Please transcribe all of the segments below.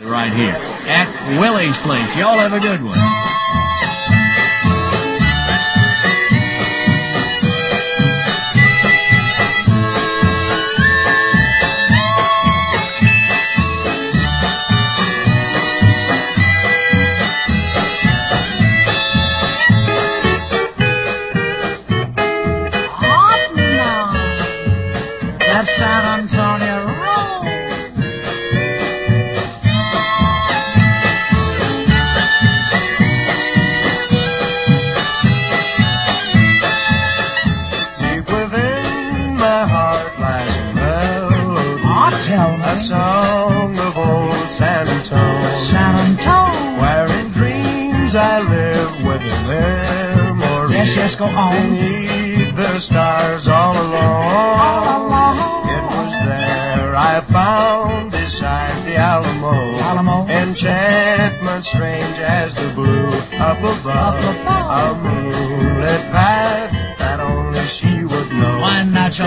Right here at Willie's Place. Y'all have a good one.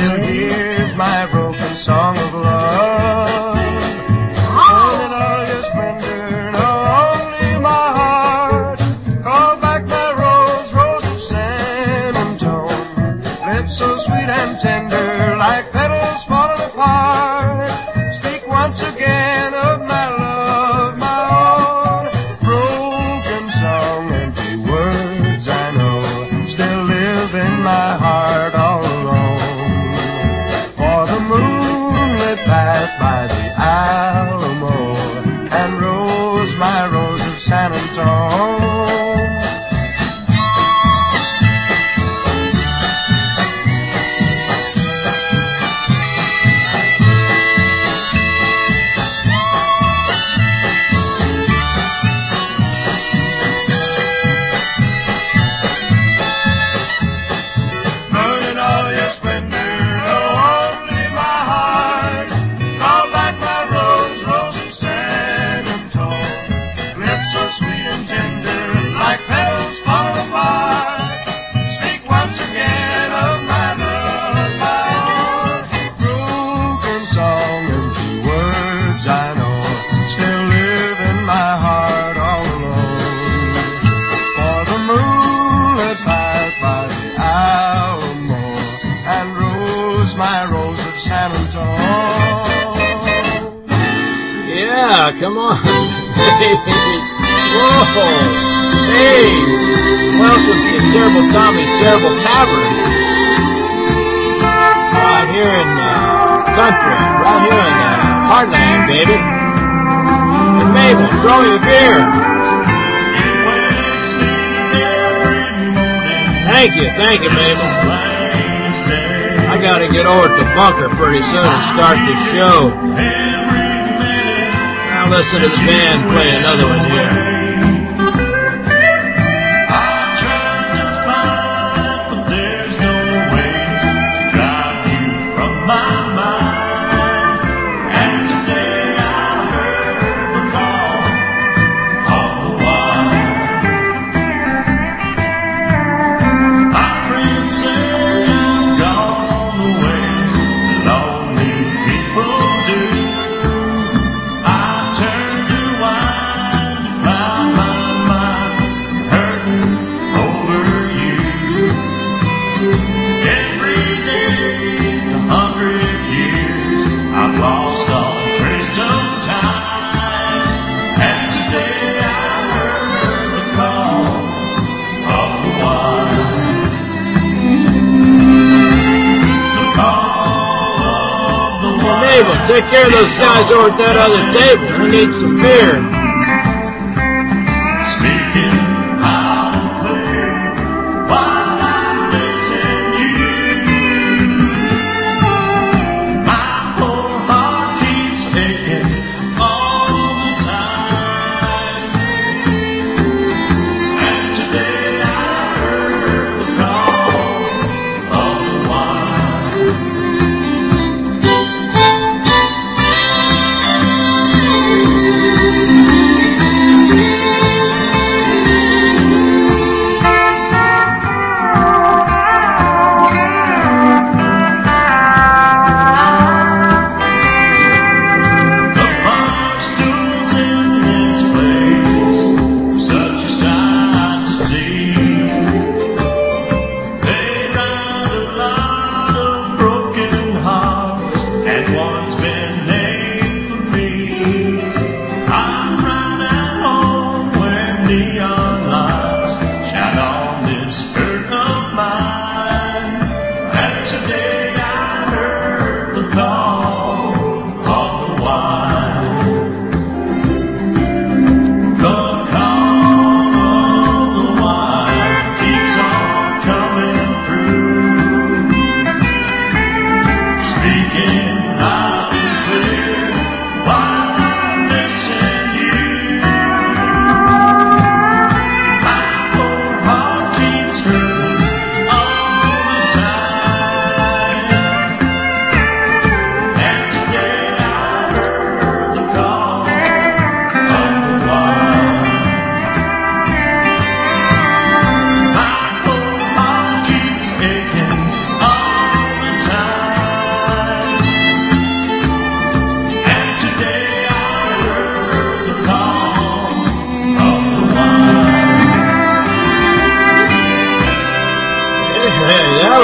I'm here. pretty soon and start the show. Now listen to this band play another one here. table. Take care of those guys over at that other table. We need some beer. Speaking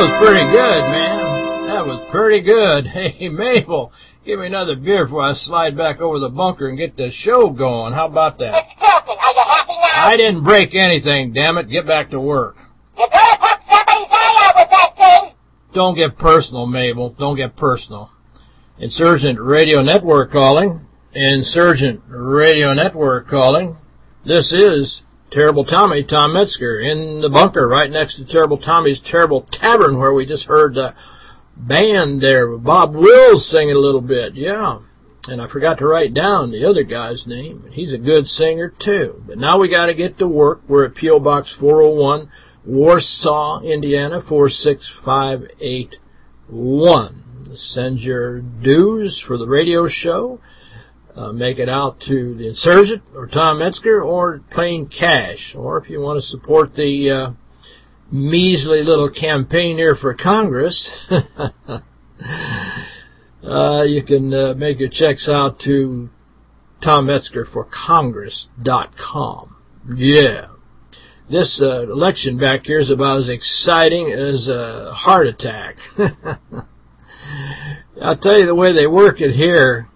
was pretty good, man. That was pretty good. Hey, Mabel, give me another beer before I slide back over the bunker and get the show going. How about that? It's. Are you happy now? I didn't break anything, damn it. Get back to work. Gonna put somebody's eye out with that thing. Don't get personal, Mabel. Don't get personal. Insurgent Radio Network calling. Insurgent Radio Network calling. This is Terrible Tommy, Tom Metzger, in the bunker right next to Terrible Tommy's Terrible Tavern where we just heard the band there. Bob Wills singing a little bit, yeah. And I forgot to write down the other guy's name. He's a good singer, too. But now we got to get to work. We're at P.O. Box 401, Warsaw, Indiana, 46581. Send your dues for the radio show. Uh, make it out to the Insurgent or Tom Metzger or plain cash. Or if you want to support the uh, measly little campaign here for Congress, uh, you can uh, make your checks out to Tom Metzger for Congress.com. Yeah. This uh, election back here is about as exciting as a heart attack. I'll tell you the way they work it here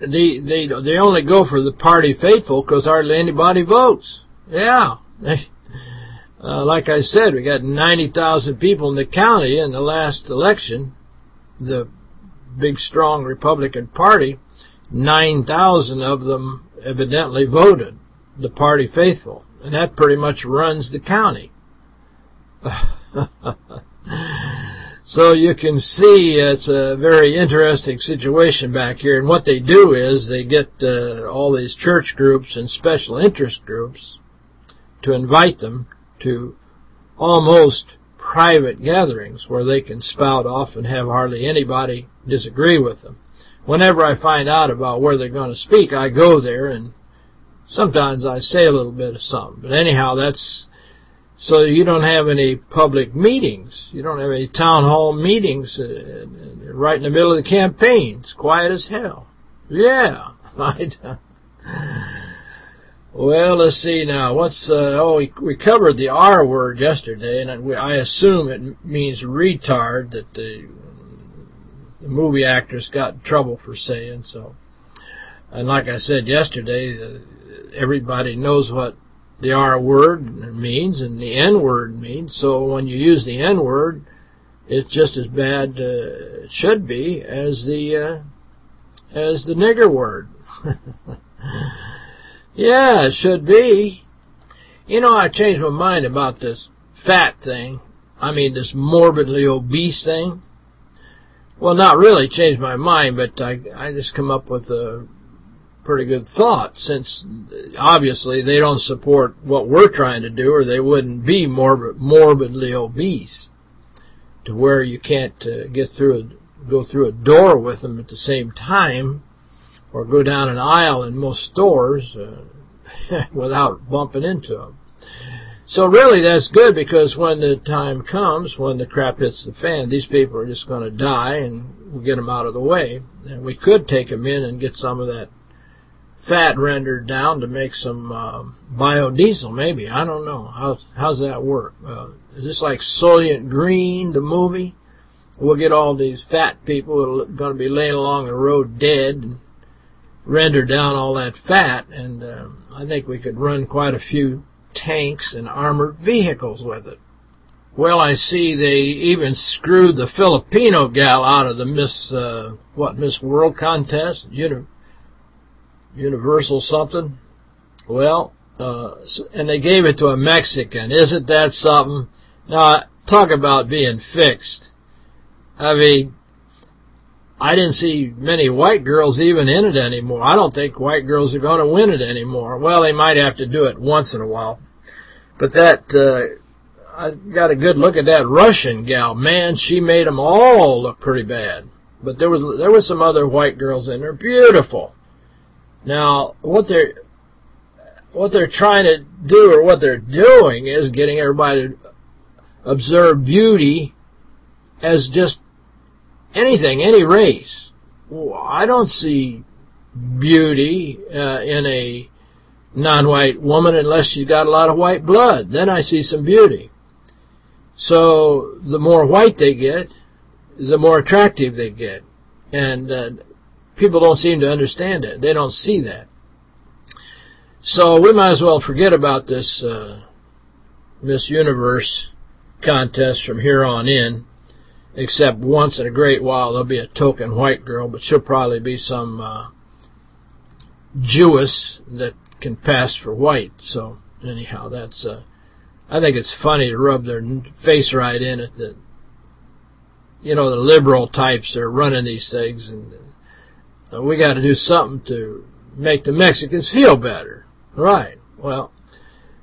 they they they only go for the party faithful because hardly anybody votes. Yeah. Uh, like I said, we got 90,000 people in the county in the last election. The big, strong Republican Party, 9,000 of them evidently voted the party faithful. And that pretty much runs the county. So you can see it's a very interesting situation back here. And what they do is they get uh, all these church groups and special interest groups to invite them to almost private gatherings where they can spout off and have hardly anybody disagree with them. Whenever I find out about where they're going to speak, I go there and sometimes I say a little bit of something. But anyhow, that's so you don't have any public meetings. You don't have any town hall meetings uh, right in the middle of the campaign. It's quiet as hell. Yeah. well, let's see now. What's uh, oh we, we covered the R word yesterday, and we, I assume it means retard that the the movie actress got in trouble for saying so. And like I said yesterday, uh, everybody knows what the R word means and the N word means. So when you use the N word, it's just as bad, uh, should be, as the uh, as the nigger word. yeah, it should be. You know, I changed my mind about this fat thing. I mean, this morbidly obese thing. Well, not really changed my mind, but I I just come up with a pretty good thought since obviously they don't support what we're trying to do or they wouldn't be morbid, morbidly obese to where you can't uh, get through a, go through a door with them at the same time or go down an aisle in most stores uh, without bumping into them. So really that's good because when the time comes, when the crap hits the fan, these people are just going to die and we'll get them out of the way. And we could take them in and get some of that fat rendered down to make some uh, biodiesel, maybe. I don't know. How's, how's that work? Uh, is this like Soylent Green, the movie? We'll get all these fat people that are going to be laying along the road dead and render down all that fat, and uh, I think we could run quite a few tanks and armored vehicles with it. Well, I see they even screwed the Filipino gal out of the Miss, uh, what, Miss World contest? You know, Universal something. Well, uh, and they gave it to a Mexican. Isn't that something? Now, talk about being fixed. I mean, I didn't see many white girls even in it anymore. I don't think white girls are going to win it anymore. Well, they might have to do it once in a while. But that, uh, I got a good look at that Russian gal. Man, she made them all look pretty bad. But there was there was some other white girls in there, beautiful. Now, what they're what they're trying to do or what they're doing is getting everybody to observe beauty as just anything, any race. I don't see beauty uh, in a non-white woman unless she's got a lot of white blood. Then I see some beauty. So the more white they get, the more attractive they get. And uh, people don't seem to understand it. They don't see that. So we might as well forget about this uh, Miss Universe contest from here on in, except once in a great while there'll be a token white girl, but she'll probably be some uh, Jewess that can pass for white. So anyhow, that's uh, I think it's funny to rub their face right in it that you know the liberal types are running these things, and uh, we got to do something to make the Mexicans feel better. Right. Well,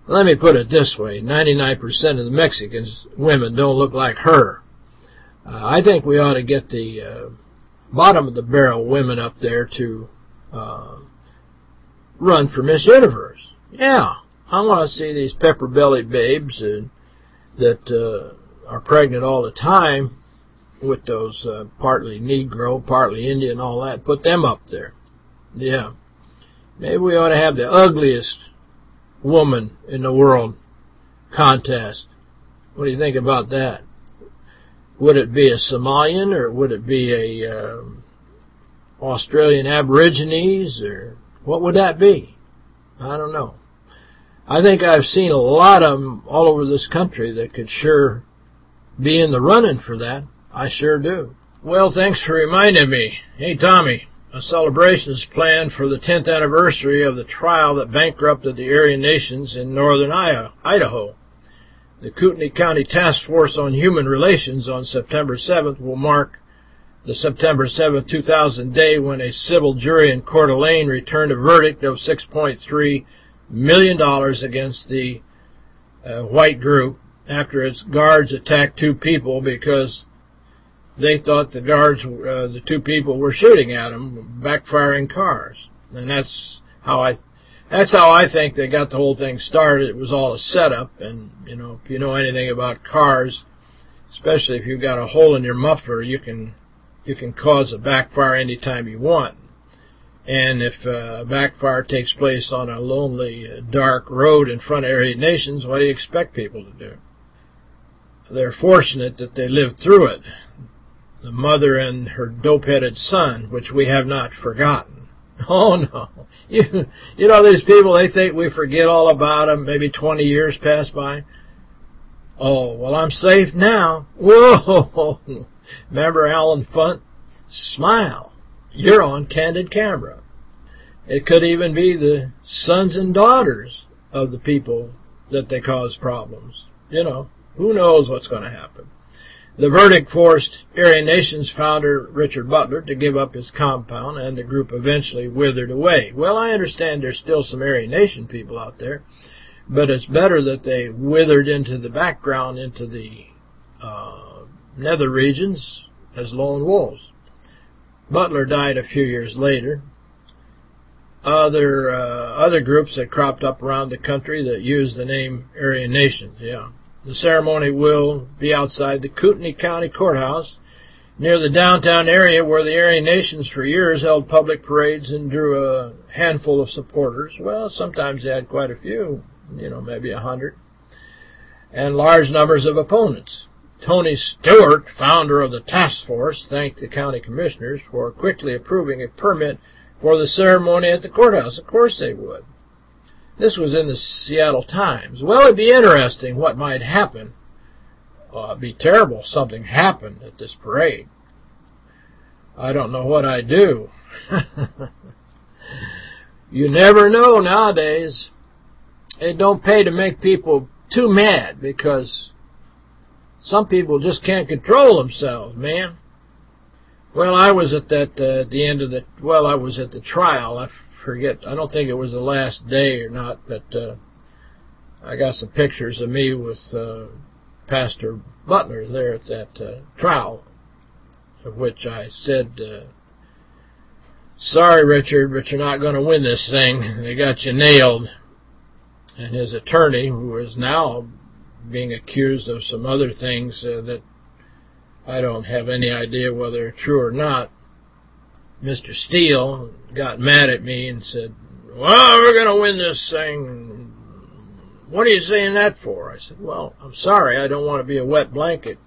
let me put it this way. 99% of the Mexicans, women, don't look like her. Uh, I think we ought to get the uh, bottom of the barrel women up there to uh, run for Miss Universe. Yeah, I want to see these pepper-bellied babes uh, that uh, are pregnant all the time with those uh, partly Negro, partly Indian, all that. Put them up there. Yeah. Maybe we ought to have the ugliest woman in the world contest. What do you think about that? Would it be a Somalian or would it be a um, Australian Aborigines or what would that be? I don't know. I think I've seen a lot of them all over this country that could sure be in the running for that. I sure do. Well, thanks for reminding me. Hey, Tommy, a celebration is planned for the 10th anniversary of the trial that bankrupted the Aryan nations in northern Idaho. The Kootenai County Task Force on Human Relations on September 7th will mark the September 7, 2000 day when a civil jury in Coeur d'Alene returned a verdict of $6.3 million against the uh, white group after its guards attacked two people because they thought the guards, uh, the two people were shooting at them, backfiring cars. And that's how I that's how I think they got the whole thing started. It was all a setup, and, you know, if you know anything about cars, especially if you've got a hole in your muffler, you can you can cause a backfire anytime you want. And if uh, a backfire takes place on a lonely, uh, dark road in front of Aryan nations, what do you expect people to do? They're fortunate that they lived through it. The mother and her dope-headed son, which we have not forgotten. Oh, no. You, you know, these people, they think we forget all about them. Maybe 20 years pass by. Oh, well, I'm safe now. Whoa! Remember Allen Funt? Smile. You're on candid camera. It could even be the sons and daughters of the people that they cause problems. You know, who knows what's going to happen. The verdict forced Aryan Nations founder Richard Butler to give up his compound, and the group eventually withered away. Well, I understand there's still some Aryan Nation people out there, but it's better that they withered into the background, into the uh, nether regions as lone wolves. Butler died a few years later. Other uh, other groups that cropped up around the country that used the name Aryan Nations, yeah. The ceremony will be outside the Kootenai County Courthouse near the downtown area where the Aryan Nations for years held public parades and drew a handful of supporters. Well, sometimes they had quite a few, you know, maybe a hundred, and large numbers of opponents. Tony Stewart, founder of the task force, thanked the county commissioners for quickly approving a permit for the ceremony at the courthouse. Of course they would. This was in the Seattle Times. Well, it'd be interesting what might happen. Uh, it'd be terrible if something happened at this parade. I don't know what I'd do. you never know nowadays. It don't pay to make people too mad because some people just can't control themselves, man. Well, I was at that uh, at the end of the well, I was at the trial. I forget. I don't think it was the last day or not, but uh, I got some pictures of me with uh, Pastor Butler there at that uh, trial, of which I said, uh, sorry, Richard, but you're not going to win this thing. They got you nailed. And his attorney, who is now being accused of some other things uh, that I don't have any idea whether true or not, Mr. Steele got mad at me and said, well, we're going to win this thing. what are you saying that for? I said, well, I'm sorry, I don't want to be a wet blanket,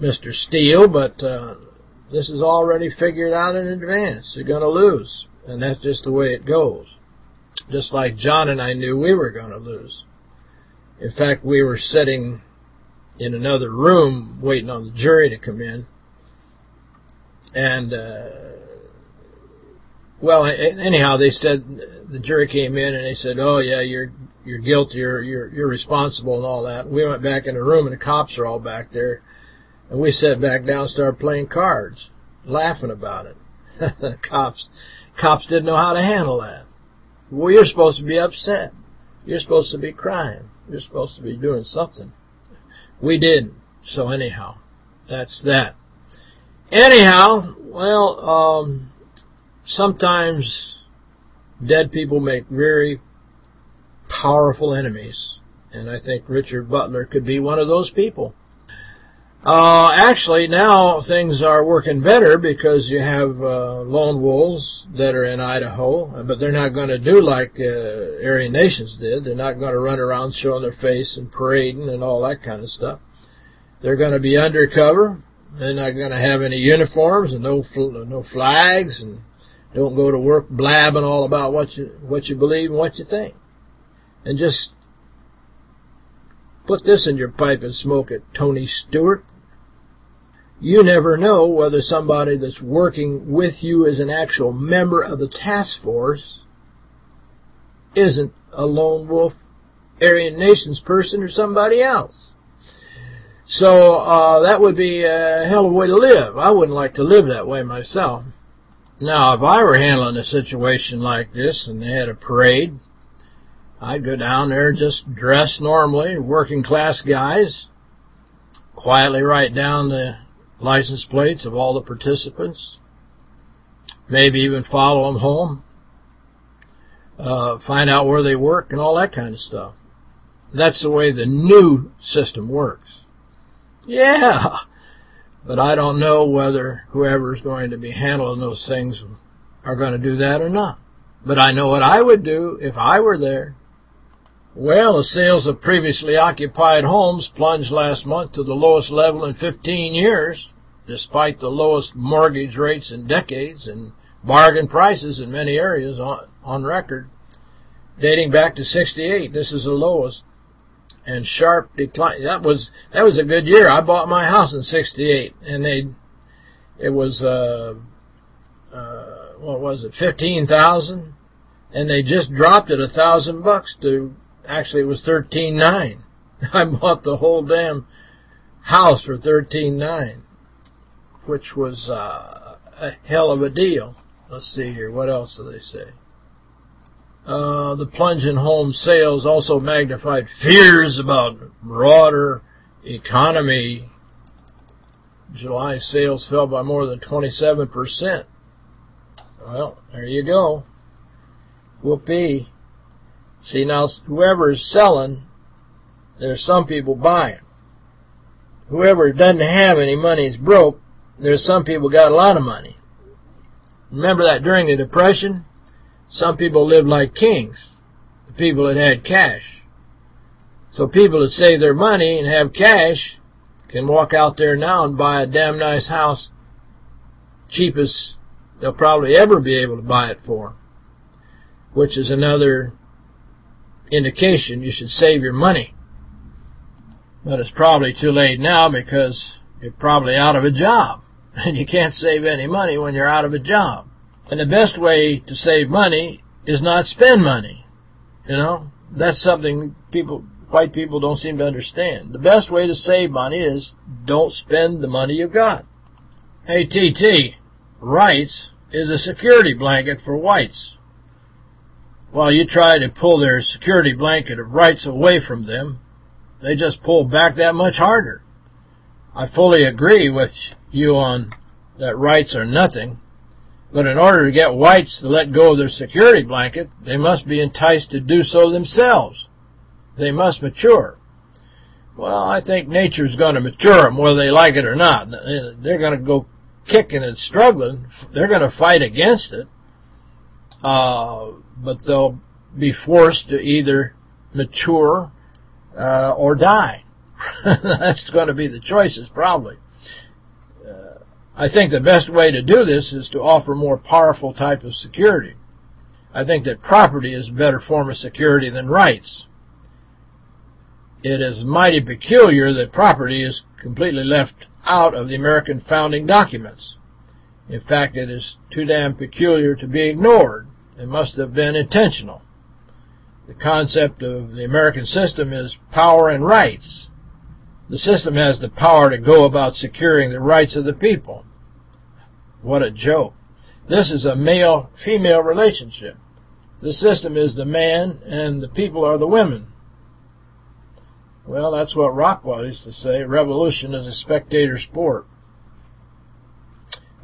Mr. Steele, but uh, this is already figured out in advance. You're going to lose, and that's just the way it goes. Just like John and I knew we were going to lose. In fact, we were sitting in another room waiting on the jury to come in, and uh, well, anyhow, they said the jury came in and they said, "Oh yeah, you're you're guilty, you're you're you're responsible and all that." And we went back in the room and the cops are all back there, and we sat back down and started playing cards, laughing about it. cops cops didn't know how to handle that. Well, you're supposed to be upset. You're supposed to be crying. You're supposed to be doing something. We didn't. So anyhow, that's that. Anyhow, well, um, sometimes dead people make very powerful enemies. And I think Richard Butler could be one of those people. Uh, actually, now things are working better because you have uh, lone wolves that are in Idaho, but they're not going to do like uh, Aryan Nations did. They're not going to run around showing their face and parading and all that kind of stuff. They're going to be undercover. They're not going to have any uniforms and no no flags and don't go to work blabbing all about what you what you believe and what you think. And just put this in your pipe and smoke it, Tony Stewart. You never know whether somebody that's working with you as an actual member of the task force isn't a lone wolf Aryan Nations person or somebody else. So uh, that would be a hell of a way to live. I wouldn't like to live that way myself. Now, if I were handling a situation like this and they had a parade, I'd go down there just dress normally, working class guys, quietly write down the license plates of all the participants, maybe even follow them home, uh, find out where they work and all that kind of stuff. That's the way the new system works. Yeah, but I don't know whether whoever's going to be handling those things are going to do that or not. But I know what I would do if I were there. Well, the sales of previously occupied homes plunged last month to the lowest level in 15 years, despite the lowest mortgage rates in decades and bargain prices in many areas on, on record. Dating back to 68, this is the lowest and sharp decline. That was that was a good year. I bought my house in '68, and they it was uh, uh, what was it, fifteen thousand, and they just dropped it a thousand bucks to actually it was thirteen nine. I bought the whole damn house for thirteen nine, which was uh, a hell of a deal. Let's see here. What else do they say? Uh, the plunge in home sales also magnified fears about broader economy. July sales fell by more than 27%. Well, there you go. Whoopee. See, now, whoever's selling, there's some people buying. Whoever doesn't have any money is broke. There's some people got a lot of money. Remember that during the Depression? Some people lived like kings, the people that had cash. So people that save their money and have cash can walk out there now and buy a damn nice house cheapest they'll probably ever be able to buy it for, which is another indication you should save your money. But it's probably too late now because you're probably out of a job. And you can't save any money when you're out of a job. And the best way to save money is not spend money. You know, that's something people, white people don't seem to understand. The best way to save money is don't spend the money you've got. Hey, TT, rights is a security blanket for whites. While you try to pull their security blanket of rights away from them, they just pull back that much harder. I fully agree with you on that rights are nothing, but in order to get whites to let go of their security blanket, they must be enticed to do so themselves. They must mature. Well, I think nature's going to mature them whether they like it or not. They're going to go kicking and struggling. They're going to fight against it. Uh, but they'll be forced to either mature, uh, or die. That's going to be the choices, probably. I think the best way to do this is to offer more powerful type of security. I think that property is a better form of security than rights. It is mighty peculiar that property is completely left out of the American founding documents. In fact, it is too damn peculiar to be ignored. It must have been intentional. The concept of the American system is power and rights. The system has the power to go about securing the rights of the people. What a joke. This is a male-female relationship. The system is the man and the people are the women. Well, that's what Rockwell used to say. Revolution is a spectator sport.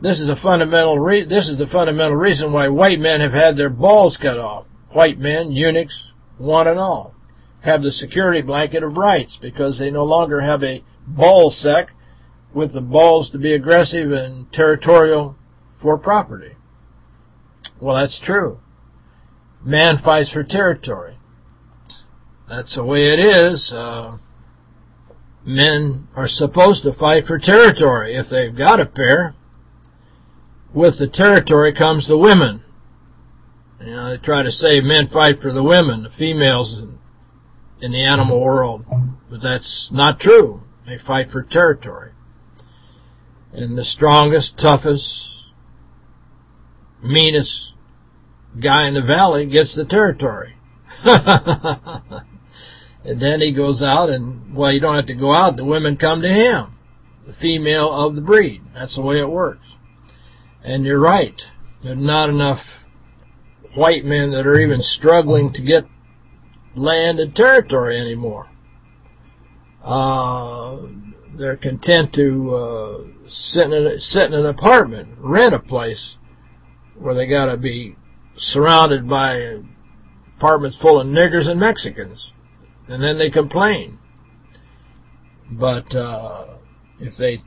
This is a fundamental this is the fundamental reason why white men have had their balls cut off. White men, eunuchs, one and all, have the security blanket of rights because they no longer have a ball sack with the balls to be aggressive and territorial for property. Well, that's true. Man fights for territory. That's the way it is. Uh, men are supposed to fight for territory if they've got a pair. With the territory comes the women. You know, they try to say men fight for the women, the females in the animal world. But that's not true. They fight for territory. And the strongest, toughest, meanest guy in the valley gets the territory. and then he goes out and, well, you don't have to go out. The women come to him. The female of the breed. That's the way it works. And you're right. There's not enough white men that are even struggling to get land and territory anymore. Uh, they're content to uh, sit, in a, sit in an apartment, rent a place where they got to be surrounded by apartments full of niggers and Mexicans. And then they complain. But uh, if they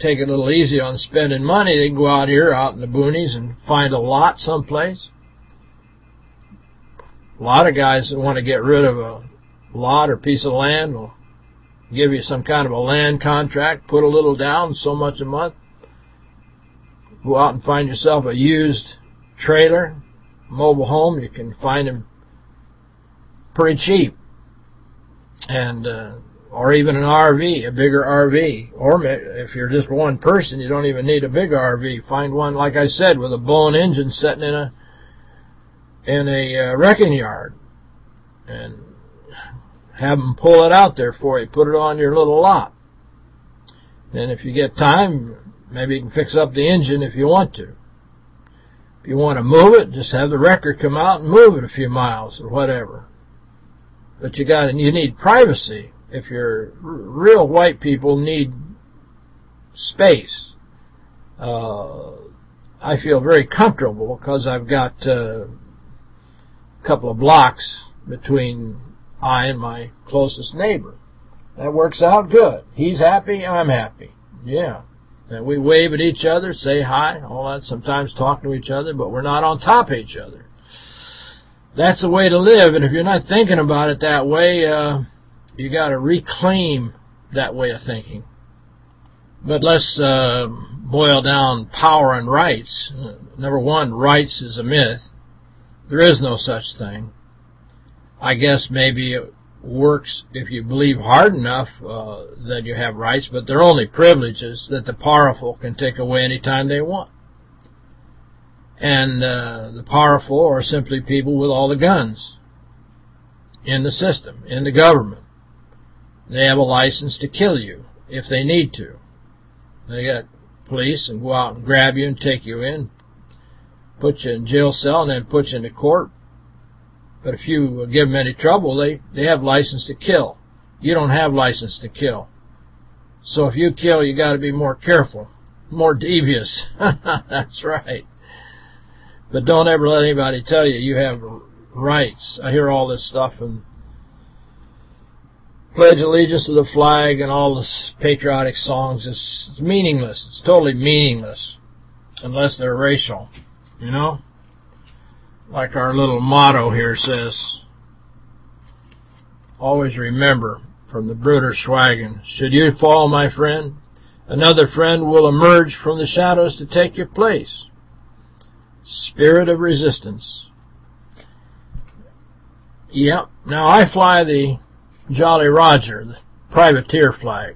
take it a little easy on spending money, they go out here, out in the boonies, and find a lot someplace. A lot of guys that want to get rid of a lot or piece of land will give you some kind of a land contract, put a little down, so much a month. Go out and find yourself a used trailer, mobile home, you can find them pretty cheap. And uh, or even an RV, a bigger RV. Or if you're just one person, you don't even need a big RV. Find one, like I said, with a blown engine sitting in a in a uh, wrecking yard. And have them pull it out there for you. Put it on your little lot. And if you get time, maybe you can fix up the engine if you want to. If you want to move it, just have the wrecker come out and move it a few miles or whatever. But you got you need privacy. If you're real white people need space. Uh, I feel very comfortable because I've got uh, a couple of blocks between I and my closest neighbor. That works out good. He's happy, I'm happy. Yeah. And we wave at each other, say hi, all that, sometimes talk to each other, but we're not on top of each other. That's the way to live, and if you're not thinking about it that way, uh, you got to reclaim that way of thinking. But let's uh, boil down power and rights. Number one, rights is a myth. There is no such thing. I guess maybe it works if you believe hard enough uh, that you have rights, but they're only privileges that the powerful can take away anytime they want. And uh, the powerful are simply people with all the guns in the system, in the government. They have a license to kill you if they need to. They got police and go out and grab you and take you in, put you in jail cell, and then put you into court. But if you give them any trouble, they, they have license to kill. You don't have license to kill. So if you kill, you got to be more careful, more devious. That's right. But don't ever let anybody tell you you have rights. I hear all this stuff and pledge allegiance to the flag and all this patriotic songs. It's, it's meaningless. It's totally meaningless unless they're racial, you know? Like our little motto here says, always remember from the Bruder Schweigen, should you fall, my friend, another friend will emerge from the shadows to take your place. Spirit of resistance. Yep. Now I fly the Jolly Roger, the privateer flag.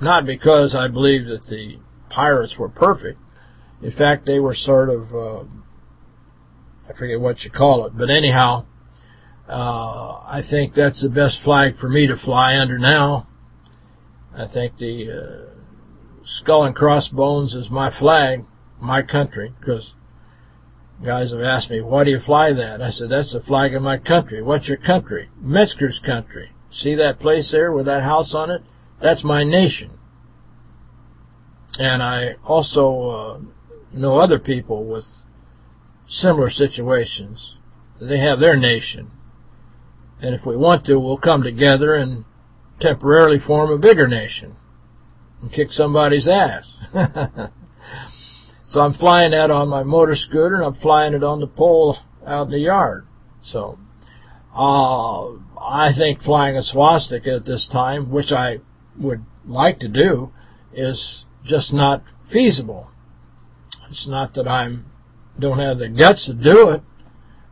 Not because I believe that the pirates were perfect. In fact, they were sort of, uh, I forget what you call it, but anyhow, uh, I think that's the best flag for me to fly under now. I think the uh, skull and crossbones is my flag, my country, because guys have asked me, why do you fly that? I said, that's the flag of my country. What's your country? Metzger's country. See that place there with that house on it? That's my nation. And I also uh, know other people with similar situations. They have their nation. And if we want to, we'll come together and temporarily form a bigger nation and kick somebody's ass. so I'm flying that on my motor scooter, and I'm flying it on the pole out in the yard. So uh, I think flying a swastika at this time, which I would like to do, is just not feasible. It's not that I'm don't have the guts to do it,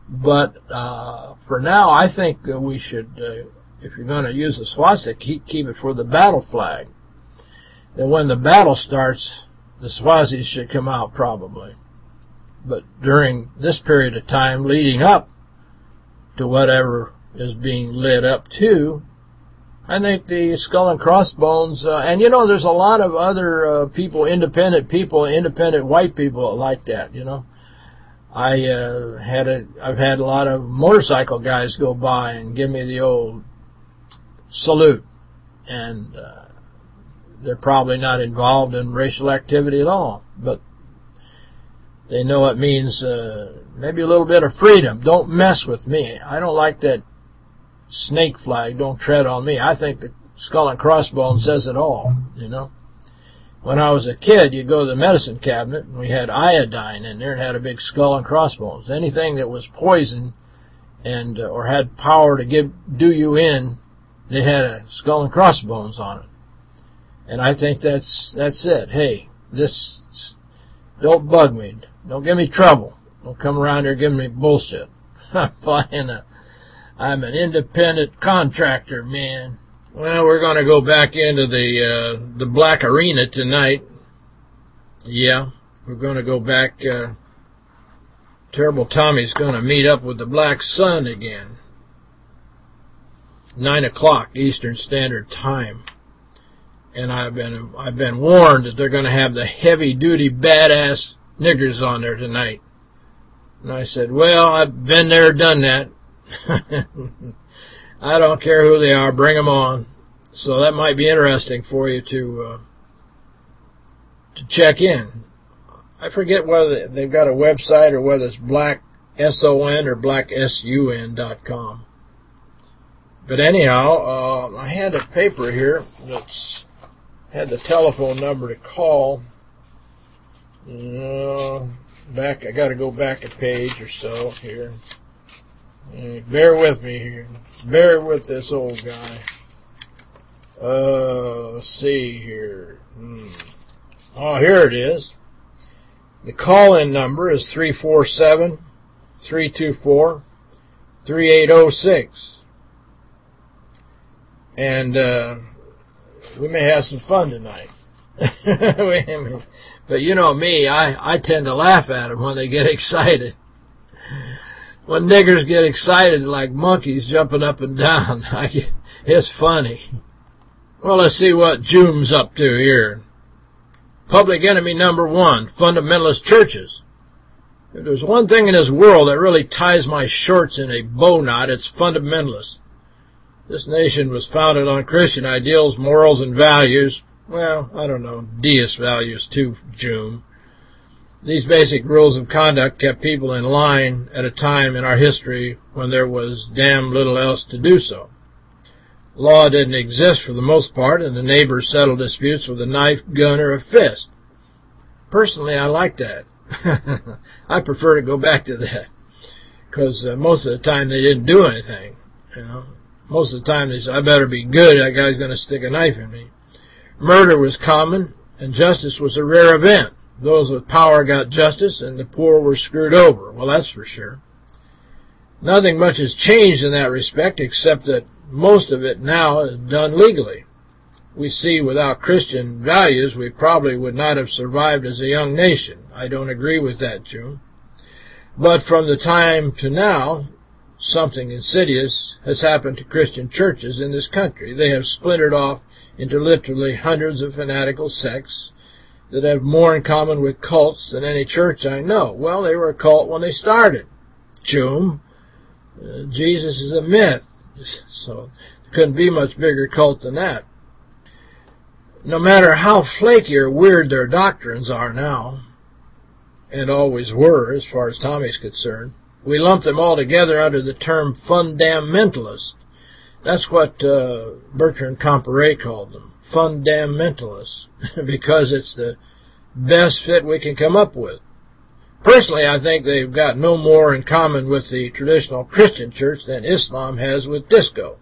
but uh, for now, I think that we should, uh, if you're going to use the swastika, keep, keep it for the battle flag. Then when the battle starts, the swazis should come out probably. But during this period of time leading up to whatever is being led up to, I think the skull and crossbones, uh, and you know, there's a lot of other uh, people, independent people, independent white people like that, you know. I uh, had a, I've had a lot of motorcycle guys go by and give me the old salute, and uh, they're probably not involved in racial activity at all, but they know it means uh, maybe a little bit of freedom. Don't mess with me. I don't like that snake flag, don't tread on me. I think the skull and crossbones says it all, you know. When I was a kid, you'd go to the medicine cabinet, and we had iodine in there and had a big skull and crossbones. Anything that was poison and uh, or had power to give do you in, they had a skull and crossbones on it. And I think that's that's it. Hey, this don't bug me. Don't give me trouble. Don't come around here giving me bullshit. I'm flying a I'm an independent contractor, man. Well, we're going to go back into the uh, the black arena tonight. Yeah, we're going to go back. Uh, Terrible Tommy's going to meet up with the Black Sun again. Nine o'clock Eastern Standard Time, and I've been I've been warned that they're going to have the heavy duty badass niggers on there tonight. And I said, well, I've been there, done that. I don't care who they are, bring them on. So that might be interesting for you to uh, to check in. I forget whether they've got a website or whether it's black S-O-N or black sun dot com. But anyhow, uh, I had a paper here that's had the telephone number to call. Uh, back, I got to go back a page or so here. Uh, bear with me here. Bear with this old guy. Uh, let's see here. Hmm. Oh, here it is. The call-in number is 347-324-3806. And uh, we may have some fun tonight. but you know me, I, I tend to laugh at them when they get excited when niggers get excited like monkeys jumping up and down. it's funny. Well, let's see what Jume's up to here. Public enemy number one, fundamentalist churches. If there's one thing in this world that really ties my shorts in a bow knot, it's fundamentalists. This nation was founded on Christian ideals, morals, and values. Well, I don't know, deist values too, Jume. These basic rules of conduct kept people in line at a time in our history when there was damn little else to do so. Law didn't exist for the most part, and the neighbors settled disputes with a knife, gun, or a fist. Personally, I like that. I prefer to go back to that because uh, most of the time they didn't do anything. You know, Most of the time they said, I better be good, that guy's going to stick a knife in me. Murder was common, and justice was a rare event. Those with power got justice, and the poor were screwed over. Well, that's for sure. Nothing much has changed in that respect, except that most of it now is done legally. We see without Christian values, we probably would not have survived as a young nation. I don't agree with that, June. But from the time to now, something insidious has happened to Christian churches in this country. They have splintered off into literally hundreds of fanatical sects that have more in common with cults than any church I know. Well, they were a cult when they started. June, uh, Jesus is a myth, so couldn't be much bigger cult than that. No matter how flaky or weird their doctrines are now, and always were as far as Tommy's concerned, we lump them all together under the term fundamentalist. That's what uh, Bertrand Comparet called them, fundamentalists, because it's the best fit we can come up with. Personally, I think they've got no more in common with the traditional Christian church than Islam has with disco.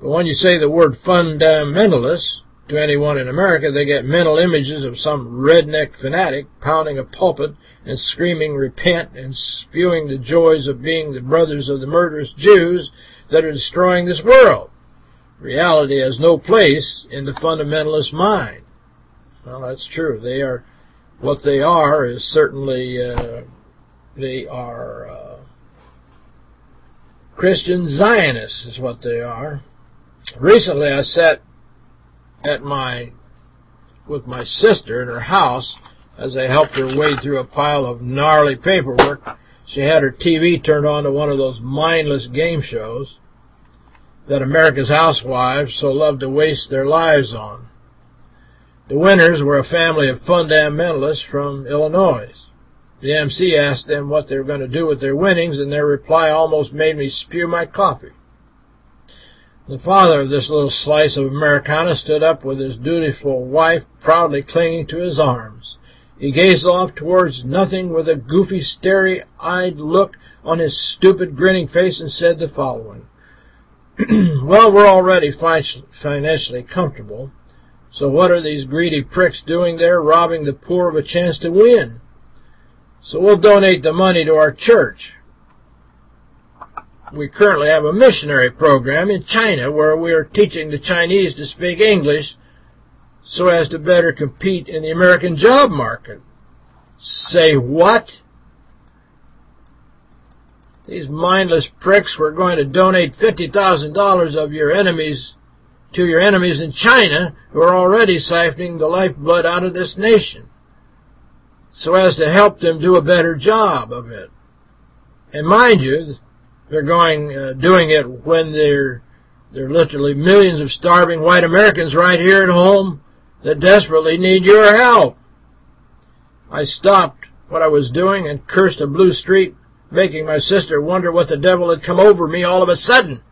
But when you say the word fundamentalist to anyone in America, they get mental images of some redneck fanatic pounding a pulpit and screaming repent and spewing the joys of being the brothers of the murderous Jews that are destroying this world. Reality has no place in the fundamentalist mind. Well, that's true. They are what they are is certainly uh, they are uh, Christian Zionists is what they are. Recently, I sat at my with my sister in her house as I helped her wade through a pile of gnarly paperwork. She had her TV turned on to one of those mindless game shows that America's housewives so love to waste their lives on. The winners were a family of fundamentalists from Illinois. The MC asked them what they were going to do with their winnings, and their reply almost made me spew my coffee. The father of this little slice of Americana stood up with his dutiful wife proudly clinging to his arms. He gazed off towards nothing with a goofy, starry-eyed look on his stupid, grinning face and said the following. well, we're already financially comfortable. So what are these greedy pricks doing there, robbing the poor of a chance to win? So we'll donate the money to our church. We currently have a missionary program in China where we are teaching the Chinese to speak English so as to better compete in the American job market. Say what? These mindless pricks were going to donate $50,000 of your enemies to your enemies in China who are already siphoning the lifeblood out of this nation so as to help them do a better job of it. And mind you, they're going uh, doing it when there there are literally millions of starving white Americans right here at home that desperately need your help. I stopped what I was doing and cursed a blue streak, making my sister wonder what the devil had come over me all of a sudden.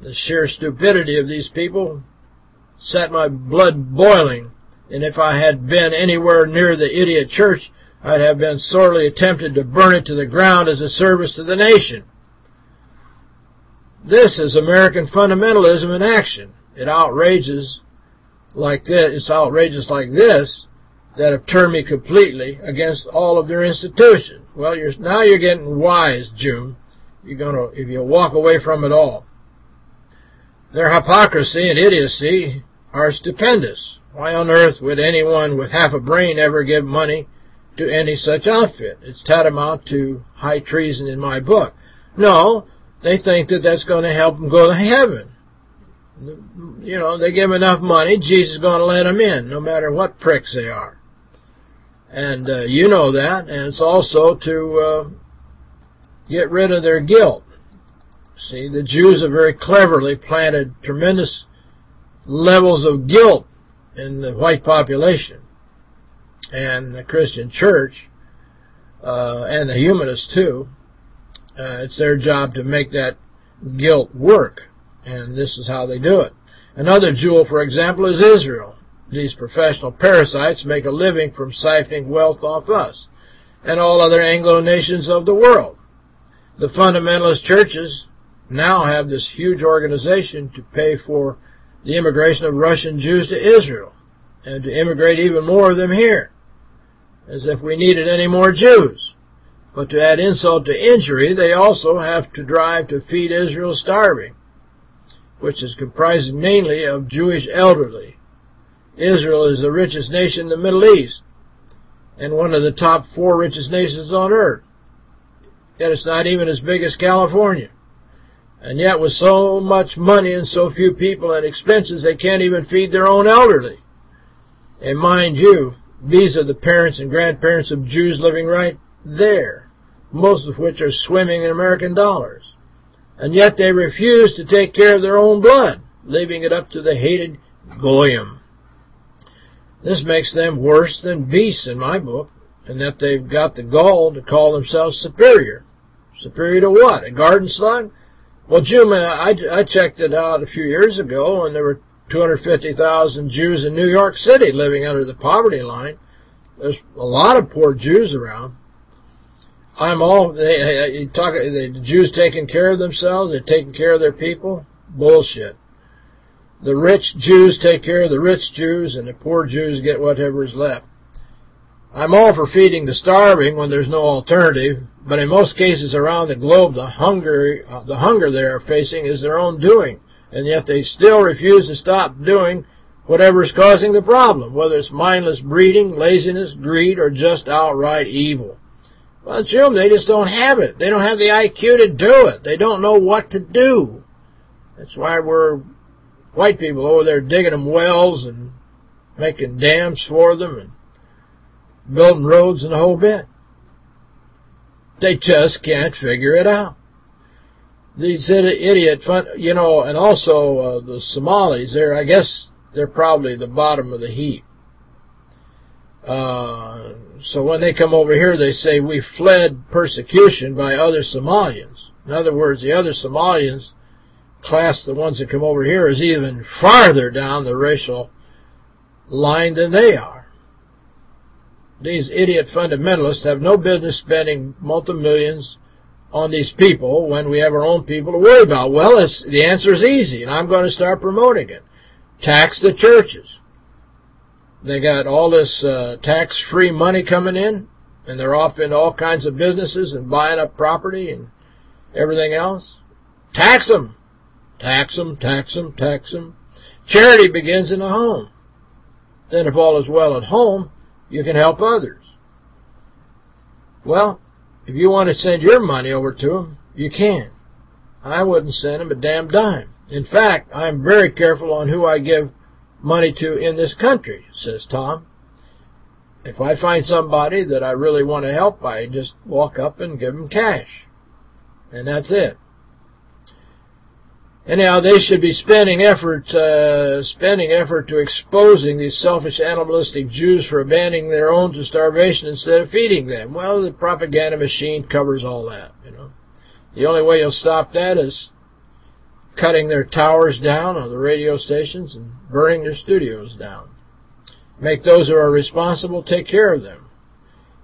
The sheer stupidity of these people set my blood boiling, and if I had been anywhere near the idiot church, I'd have been sorely tempted to burn it to the ground as a service to the nation. This is American fundamentalism in action. It outrages like this, it's outrageous like this that have turned me completely against all of their institutions. Well, you're now you're getting wise, June. You're going to if you walk away from it all. Their hypocrisy and idiocy are stupendous. Why on earth would anyone with half a brain ever give money to any such outfit? It's tantamount to high treason in my book. No, they think that that's going to help them go to heaven. You know, they give enough money, Jesus is going to let them in, no matter what pricks they are. And uh, you know that, and it's also to uh, get rid of their guilt. See, the Jews have very cleverly planted tremendous levels of guilt in the white population. And the Christian church, uh, and the humanists too, uh, it's their job to make that guilt work. And this is how they do it. Another jewel, for example, is Israel. These professional parasites make a living from siphoning wealth off us and all other Anglo nations of the world. The fundamentalist churches now have this huge organization to pay for the immigration of Russian Jews to Israel and to immigrate even more of them here, as if we needed any more Jews. But to add insult to injury, they also have to drive to feed Israel starving, which is comprised mainly of Jewish elderly. Israel is the richest nation in the Middle East and one of the top four richest nations on earth. Yet it's not even as big as California. And yet with so much money and so few people and expenses, they can't even feed their own elderly. And mind you, these are the parents and grandparents of Jews living right there, most of which are swimming in American dollars. And yet they refuse to take care of their own blood, leaving it up to the hated Goyim. This makes them worse than beasts in my book, in that they've got the gall to call themselves superior. Superior to what? A garden slug? Well, Jim, uh, I, I checked it out a few years ago, and there were 250,000 Jews in New York City living under the poverty line. There's a lot of poor Jews around. I'm all they, you talk the Jews taking care of themselves, they're taking care of their people. Bullshit. The rich Jews take care of the rich Jews, and the poor Jews get whatever is left. I'm all for feeding the starving when there's no alternative, but in most cases around the globe, the hunger, uh, the hunger they are facing is their own doing, and yet they still refuse to stop doing whatever is causing the problem, whether it's mindless breeding, laziness, greed, or just outright evil. Well, Jim, they just don't have it. They don't have the IQ to do it. They don't know what to do. That's why we're white people over there digging them wells and making dams for them and building roads and the whole bit. They just can't figure it out. These idiot, fun, you know, and also uh, the Somalis, they're, I guess, they're probably the bottom of the heap. Uh, so when they come over here, they say, we fled persecution by other Somalians. In other words, the other Somalians class, the ones that come over here, is even farther down the racial line than they are. These idiot fundamentalists have no business spending multi-millions on these people when we have our own people to worry about. Well, the answer is easy, and I'm going to start promoting it. Tax the churches. They got all this uh, tax-free money coming in, and they're off into all kinds of businesses and buying up property and everything else. Tax them. Tax them, tax them, tax them. Charity begins in the home. Then if all is well at home, you can help others. Well, if you want to send your money over to them, you can. I wouldn't send them a damn dime. In fact, I'm very careful on who I give money to in this country, says Tom. If I find somebody that I really want to help, I just walk up and give them cash. And that's it. Anyhow, they should be spending effort, uh, spending effort to exposing these selfish animalistic Jews for abandoning their own to starvation instead of feeding them. Well, the propaganda machine covers all that, you know. The only way you'll stop that is cutting their towers down on the radio stations and burning their studios down. Make those who are responsible take care of them.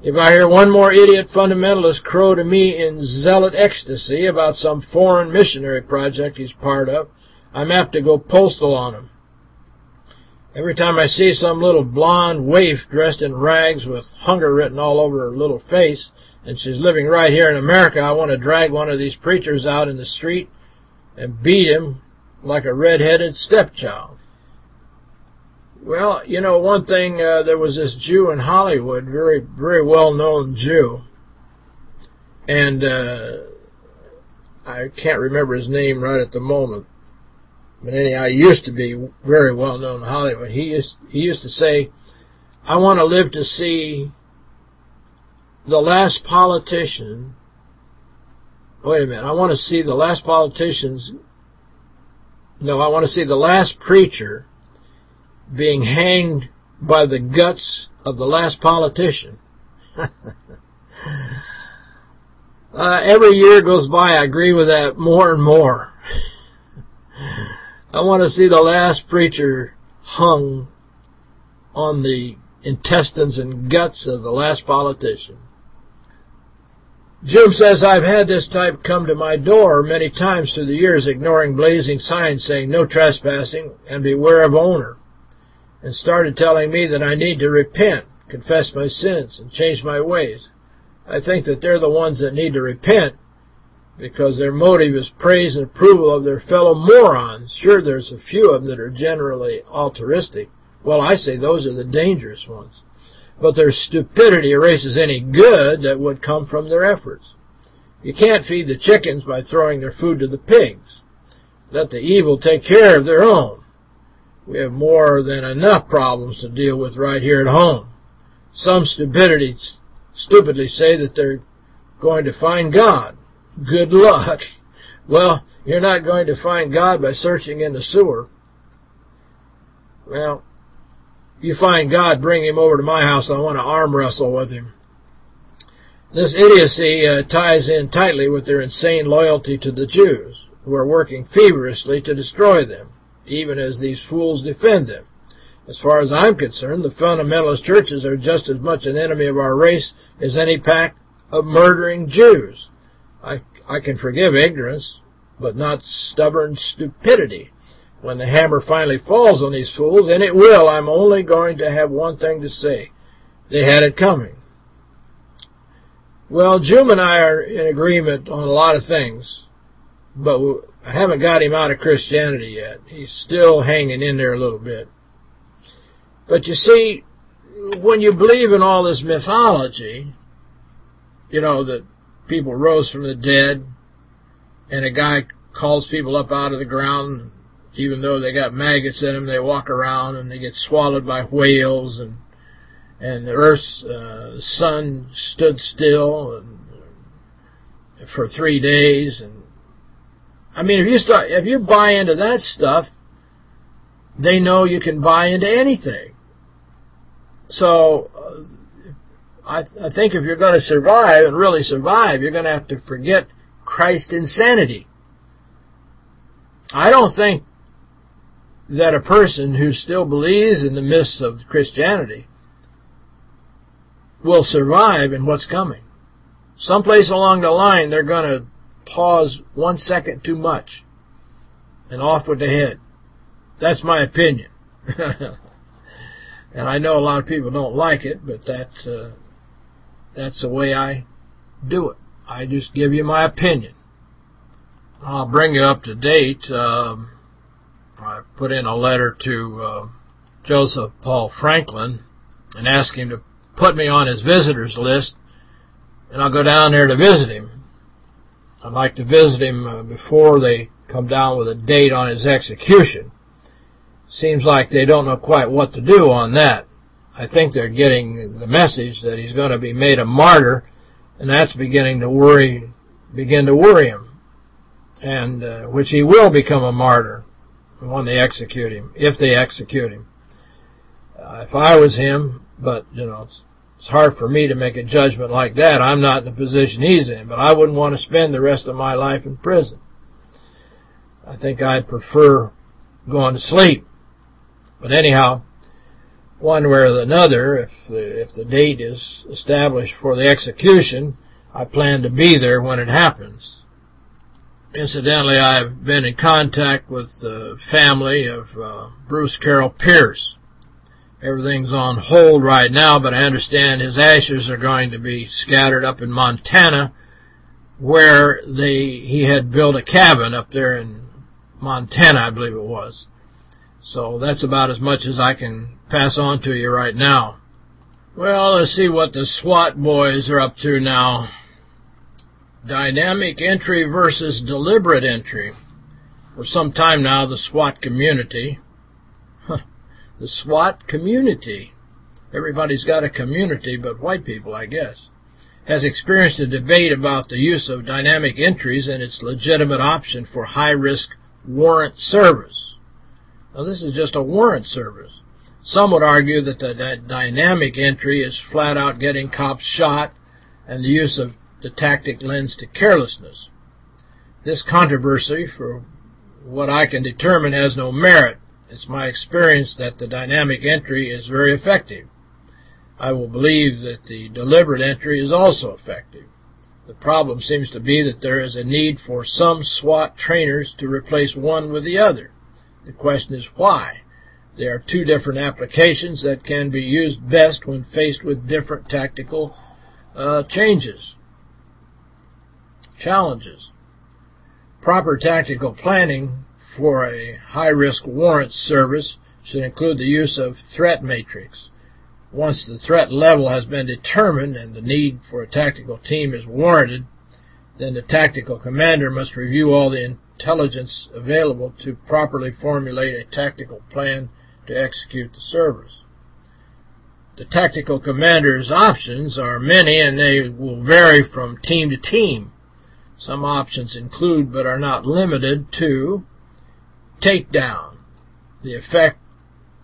If I hear one more idiot fundamentalist crow to me in zealot ecstasy about some foreign missionary project he's part of, I'm apt to go postal on him. Every time I see some little blonde waif dressed in rags with hunger written all over her little face, and she's living right here in America, I want to drag one of these preachers out in the street and beat him like a red-headed stepchild. Well, you know, one thing, uh, there was this Jew in Hollywood, very, very well-known Jew, and uh, I can't remember his name right at the moment, but anyhow, he used to be very well-known in Hollywood. He used, he used to say, I want to live to see the last politician, wait a minute, I want to see the last politicians, no, I want to see the last preacher being hanged by the guts of the last politician. uh, every year goes by, I agree with that more and more. I want to see the last preacher hung on the intestines and guts of the last politician. Jim says, I've had this type come to my door many times through the years, ignoring blazing signs saying no trespassing and beware of owner, and started telling me that I need to repent, confess my sins, and change my ways. I think that they're the ones that need to repent because their motive is praise and approval of their fellow morons. Sure, there's a few of them that are generally altruistic. Well, I say those are the dangerous ones but their stupidity erases any good that would come from their efforts. You can't feed the chickens by throwing their food to the pigs. Let the evil take care of their own. We have more than enough problems to deal with right here at home. Some stupidity stupidly say that they're going to find God. Good luck. Well, you're not going to find God by searching in the sewer. Well, you find God, bring him over to my house. I want to arm wrestle with him. This idiocy uh, ties in tightly with their insane loyalty to the Jews, who are working feverishly to destroy them, even as these fools defend them. As far as I'm concerned, the fundamentalist churches are just as much an enemy of our race as any pack of murdering Jews. I, I can forgive ignorance, but not stubborn stupidity when the hammer finally falls on these fools, and it will, I'm only going to have one thing to say. They had it coming. Well, Jim and I are in agreement on a lot of things, but I haven't got him out of Christianity yet. He's still hanging in there a little bit. But you see, when you believe in all this mythology, you know, that people rose from the dead, and a guy calls people up out of the ground even though they got maggots in them, they walk around and they get swallowed by whales and and the earth's uh, sun stood still and for three days and I mean if you start if you buy into that stuff they know you can buy into anything so uh, I I think if you're going to survive and really survive you're going to have to forget Christ insanity I don't think that a person who still believes in the myths of Christianity will survive in what's coming. Someplace along the line, they're going to pause one second too much and off with the head. That's my opinion. and I know a lot of people don't like it, but that's, uh, that's the way I do it. I just give you my opinion. I'll bring you up to date. Um, I put in a letter to uh, Joseph Paul Franklin and asked him to put me on his visitors list, and I'll go down there to visit him. I'd like to visit him uh, before they come down with a date on his execution. Seems like they don't know quite what to do on that. I think they're getting the message that he's going to be made a martyr, and that's beginning to worry, begin to worry him, and uh, which he will become a martyr when they execute him, if they execute him. Uh, if I was him, but, you know, it's, hard for me to make a judgment like that. I'm not in the position he's in, but I wouldn't want to spend the rest of my life in prison. I think I'd prefer going to sleep. But anyhow, one way or another, if the, if the date is established for the execution, I plan to be there when it happens. Incidentally, I've been in contact with the family of uh, Bruce Carroll Pierce. Everything's on hold right now, but I understand his ashes are going to be scattered up in Montana, where they he had built a cabin up there in Montana, I believe it was. So that's about as much as I can pass on to you right now. Well, let's see what the SWAT boys are up to now. Dynamic entry versus deliberate entry. For some time now, the SWAT community, the SWAT community, everybody's got a community but white people, I guess, has experienced a debate about the use of dynamic entries and its legitimate option for high-risk warrant service. Now, this is just a warrant service. Some would argue that the dynamic entry is flat out getting cops shot and the use of the tactic lends to carelessness. This controversy, for what I can determine, has no merit. It's my experience that the dynamic entry is very effective. I will believe that the deliberate entry is also effective. The problem seems to be that there is a need for some SWAT trainers to replace one with the other. The question is why? There are two different applications that can be used best when faced with different tactical uh, changes, challenges. Proper tactical planning for a high-risk warrant service should include the use of threat matrix. Once the threat level has been determined and the need for a tactical team is warranted, then the tactical commander must review all the intelligence available to properly formulate a tactical plan to execute the service. The tactical commander's options are many and they will vary from team to team. Some options include but are not limited to takedown, the effect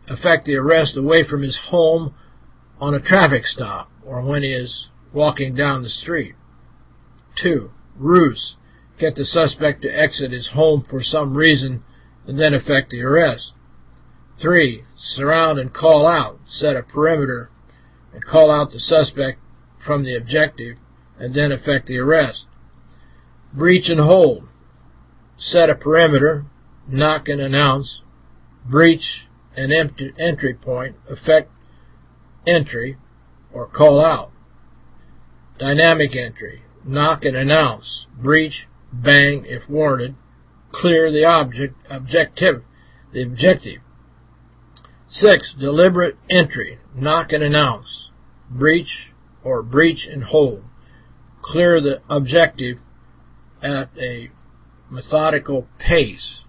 effect the arrest away from his home on a traffic stop or when he is walking down the street. 2. Ruse. Get the suspect to exit his home for some reason and then effect the arrest. 3. Surround and call out. Set a perimeter and call out the suspect from the objective and then effect the arrest. Breach and hold. Set a perimeter, knock and announce, breach an entry point, effect entry, or call out. Dynamic entry, knock and announce, breach, bang if warranted, clear the object objective the objective. 6. Deliberate entry, knock and announce, breach or breach and hold. Clear the objective at a methodical pace.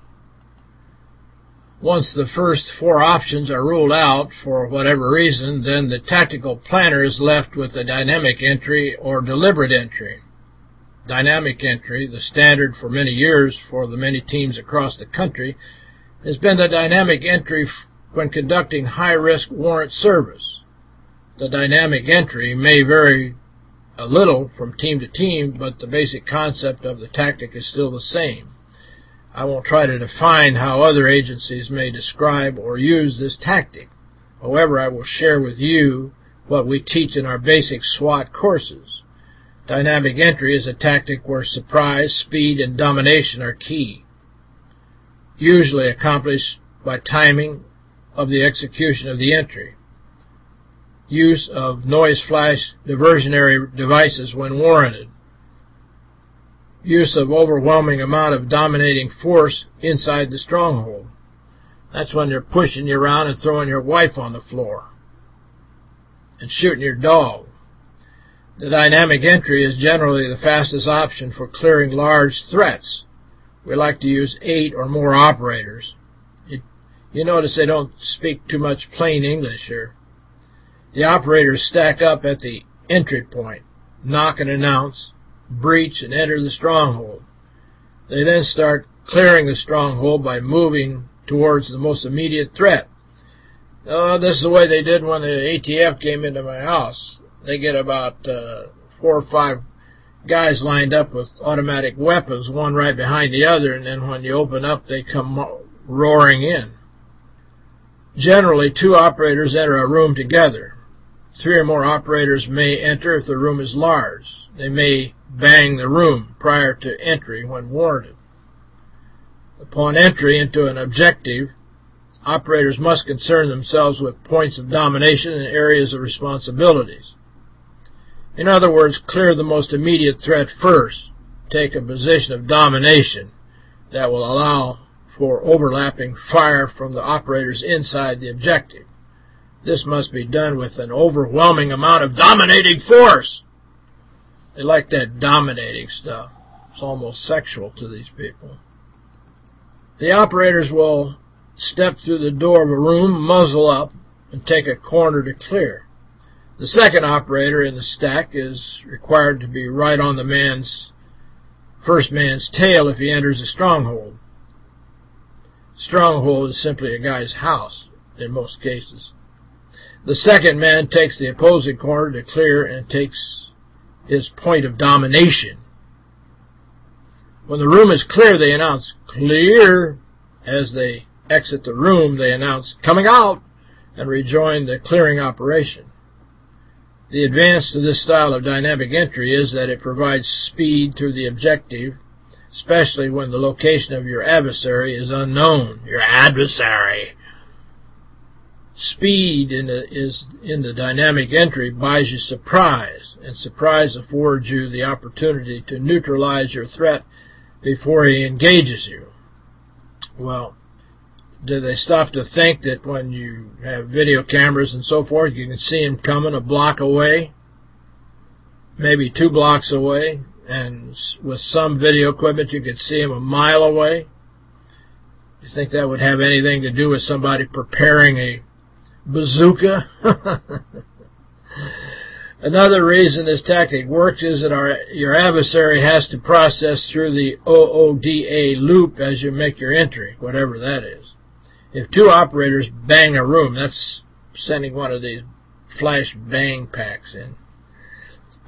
Once the first four options are ruled out for whatever reason, then the tactical planner is left with the dynamic entry or deliberate entry. Dynamic entry, the standard for many years for the many teams across the country, has been the dynamic entry when conducting high-risk warrant service. The dynamic entry may vary a little from team to team, but the basic concept of the tactic is still the same. I won't try to define how other agencies may describe or use this tactic. However, I will share with you what we teach in our basic SWAT courses. Dynamic entry is a tactic where surprise, speed, and domination are key, usually accomplished by timing of the execution of the entry, use of noise flash diversionary devices when warranted, use of overwhelming amount of dominating force inside the stronghold. That's when they're pushing you around and throwing your wife on the floor and shooting your dog. The dynamic entry is generally the fastest option for clearing large threats. We like to use eight or more operators. You, you notice they don't speak too much plain English here. The operators stack up at the entry point, knock and announce, breach and enter the stronghold. They then start clearing the stronghold by moving towards the most immediate threat. Uh, this is the way they did when the ATF came into my house. They get about uh, four or five guys lined up with automatic weapons, one right behind the other, and then when you open up, they come roaring in. Generally, two operators enter a room together. Three or more operators may enter if the room is large. They may bang the room prior to entry when warranted. Upon entry into an objective, operators must concern themselves with points of domination and areas of responsibilities. In other words, clear the most immediate threat first. Take a position of domination that will allow for overlapping fire from the operators inside the objective. This must be done with an overwhelming amount of dominating force. They like that dominating stuff. It's almost sexual to these people. The operators will step through the door of a room, muzzle up, and take a corner to clear. The second operator in the stack is required to be right on the man's first man's tail if he enters a stronghold. Stronghold is simply a guy's house in most cases. The second man takes the opposing corner to clear and takes his point of domination. When the room is clear, they announce, clear. As they exit the room, they announce, coming out, and rejoin the clearing operation. The advance to this style of dynamic entry is that it provides speed to the objective, especially when the location of your adversary is unknown. Your adversary. Speed in the, is in the dynamic entry buys you surprise, and surprise affords you the opportunity to neutralize your threat before he engages you. Well, do they stop to think that when you have video cameras and so forth, you can see him coming a block away, maybe two blocks away, and with some video equipment you could see him a mile away? Do You think that would have anything to do with somebody preparing a bazooka? Another reason this tactic works is that our, your adversary has to process through the OODA loop as you make your entry, whatever that is. If two operators bang a room, that's sending one of these flash bang packs in.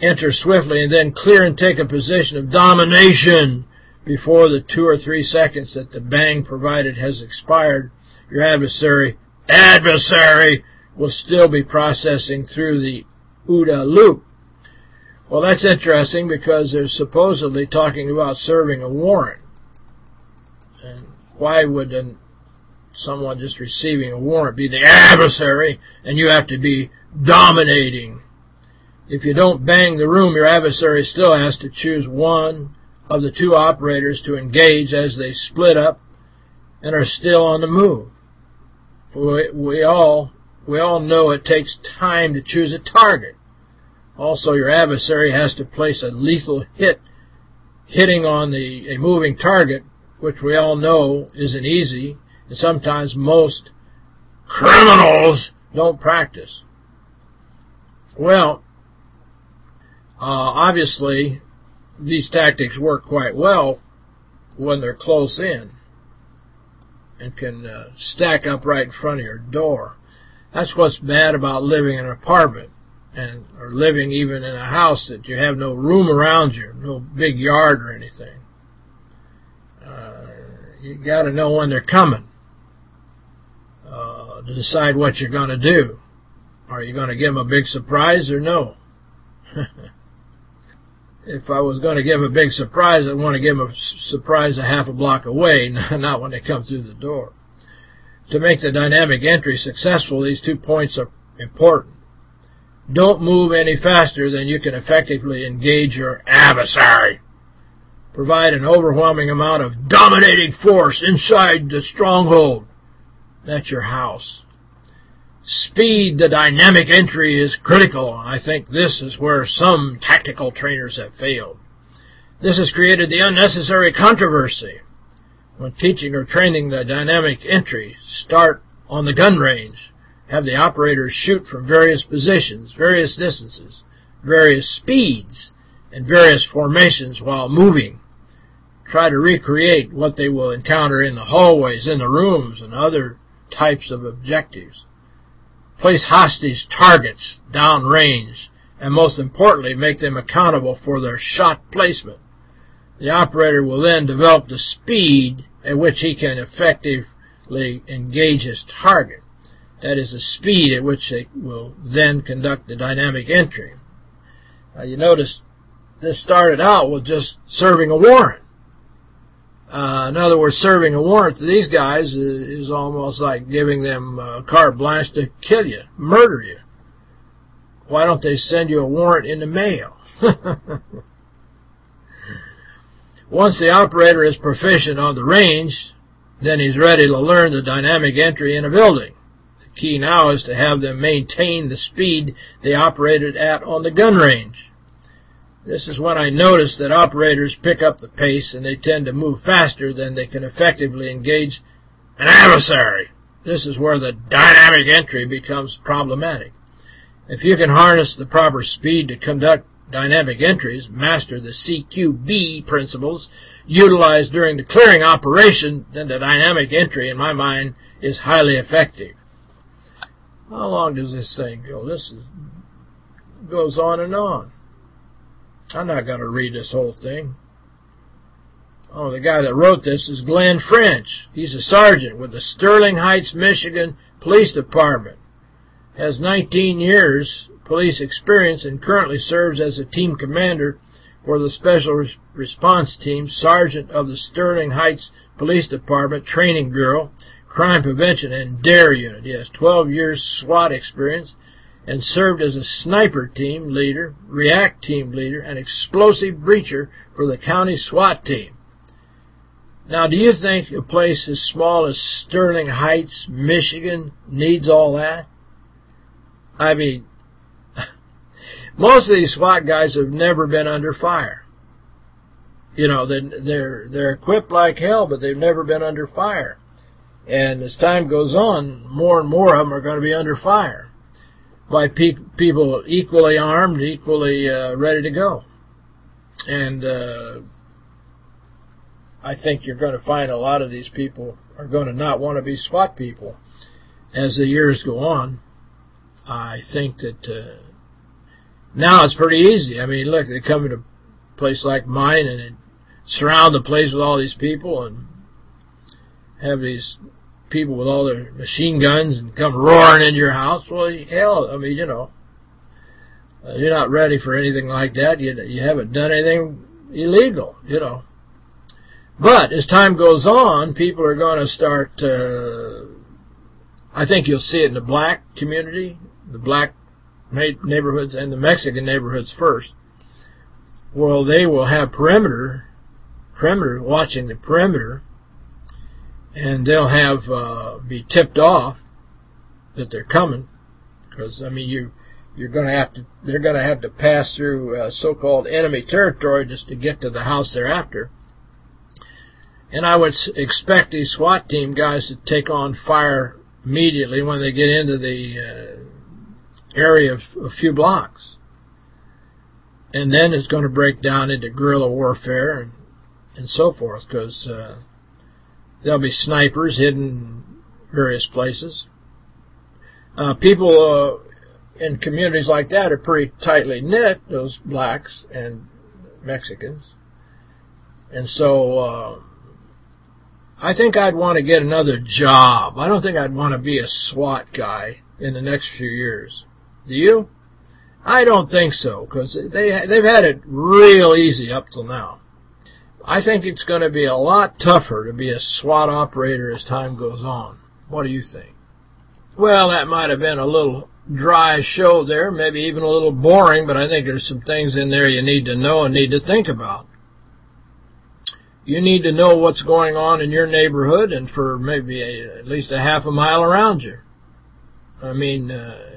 Enter swiftly and then clear and take a position of domination before the two or three seconds that the bang provided has expired. Your adversary, adversary, will still be processing through the OODA loop. Well, that's interesting because they're supposedly talking about serving a warrant. And why would an someone just receiving a warrant be the adversary and you have to be dominating. If you don't bang the room, your adversary still has to choose one of the two operators to engage as they split up and are still on the move. We, all we all know it takes time to choose a target. Also, your adversary has to place a lethal hit hitting on the a moving target, which we all know isn't easy and sometimes most criminals don't practice. Well, uh, obviously, these tactics work quite well when they're close in and can uh, stack up right in front of your door. That's what's bad about living in an apartment and or living even in a house that you have no room around you, no big yard or anything. Uh, you got to know when they're coming uh, to decide what you're going to do. Are you going to give them a big surprise or no? if I was going to give a big surprise, I'd want to give them a surprise a half a block away, not when they come through the door. To make the dynamic entry successful, these two points are important. Don't move any faster than you can effectively engage your adversary. Provide an overwhelming amount of dominating force inside the stronghold. That's your house. Speed, the dynamic entry is critical. I think this is where some tactical trainers have failed. This has created the unnecessary controversy. When teaching or training the dynamic entry, start on the gun range. Have the operators shoot from various positions, various distances, various speeds, and various formations while moving. Try to recreate what they will encounter in the hallways, in the rooms, and other types of objectives. Place hostage targets downrange, and most importantly, make them accountable for their shot placement. The operator will then develop the speed at which he can effectively engage his target. That is the speed at which they will then conduct the dynamic entry. Now you notice this started out with just serving a warrant. Uh, in other words, serving a warrant to these guys is, is almost like giving them uh, carte blanche to kill you, murder you. Why don't they send you a warrant in the mail? Once the operator is proficient on the range, then he's ready to learn the dynamic entry in a building. The key now is to have them maintain the speed they operated at on the gun range. This is when I notice that operators pick up the pace and they tend to move faster than they can effectively engage an adversary. This is where the dynamic entry becomes problematic. If you can harness the proper speed to conduct dynamic entries, master the CQB principles utilized during the clearing operation, then the dynamic entry, in my mind, is highly effective. How long does this thing go? This is, goes on and on. I'm not going to read this whole thing. Oh, the guy that wrote this is Glenn French. He's a sergeant with the Sterling Heights, Michigan Police Department. has 19 years police experience and currently serves as a team commander for the Special Response Team, Sergeant of the Sterling Heights Police Department Training Bureau, Crime Prevention and DARE Unit. He has 12 years SWAT experience and served as a sniper team leader, react team leader, and explosive breacher for the county SWAT team. Now, do you think a place as small as Sterling Heights, Michigan, needs all that? I mean, most of these SWAT guys have never been under fire. You know, they're they're equipped like hell, but they've never been under fire. And as time goes on, more and more of them are going to be under fire by pe people equally armed, equally uh, ready to go. And uh, I think you're going to find a lot of these people are going to not want to be SWAT people as the years go on. I think that uh, now it's pretty easy. I mean, look, they come to a place like mine and surround the place with all these people and have these people with all their machine guns and come roaring into your house. Well, hell, I mean, you know, uh, you're not ready for anything like that. You you haven't done anything illegal, you know. But as time goes on, people are going to start. Uh, I think you'll see it in the black community, the black neighborhoods, and the Mexican neighborhoods first. Well, they will have perimeter, perimeter watching the perimeter, and they'll have uh, be tipped off that they're coming, because I mean you you're going to have to they're going to have to pass through uh, so-called enemy territory just to get to the house they're after. And I would expect these SWAT team guys to take on fire immediately when they get into the uh, area of a few blocks. And then it's going to break down into guerrilla warfare and, and so forth because uh, there'll be snipers hidden various places. Uh, people uh, in communities like that are pretty tightly knit, those blacks and Mexicans. And so uh, I think I'd want to get another job. I don't think I'd want to be a SWAT guy in the next few years. Do you? I don't think so, because they, they've had it real easy up till now. I think it's going to be a lot tougher to be a SWAT operator as time goes on. What do you think? Well, that might have been a little dry show there, maybe even a little boring, but I think there's some things in there you need to know and need to think about. You need to know what's going on in your neighborhood and for maybe a, at least a half a mile around you. I mean, uh,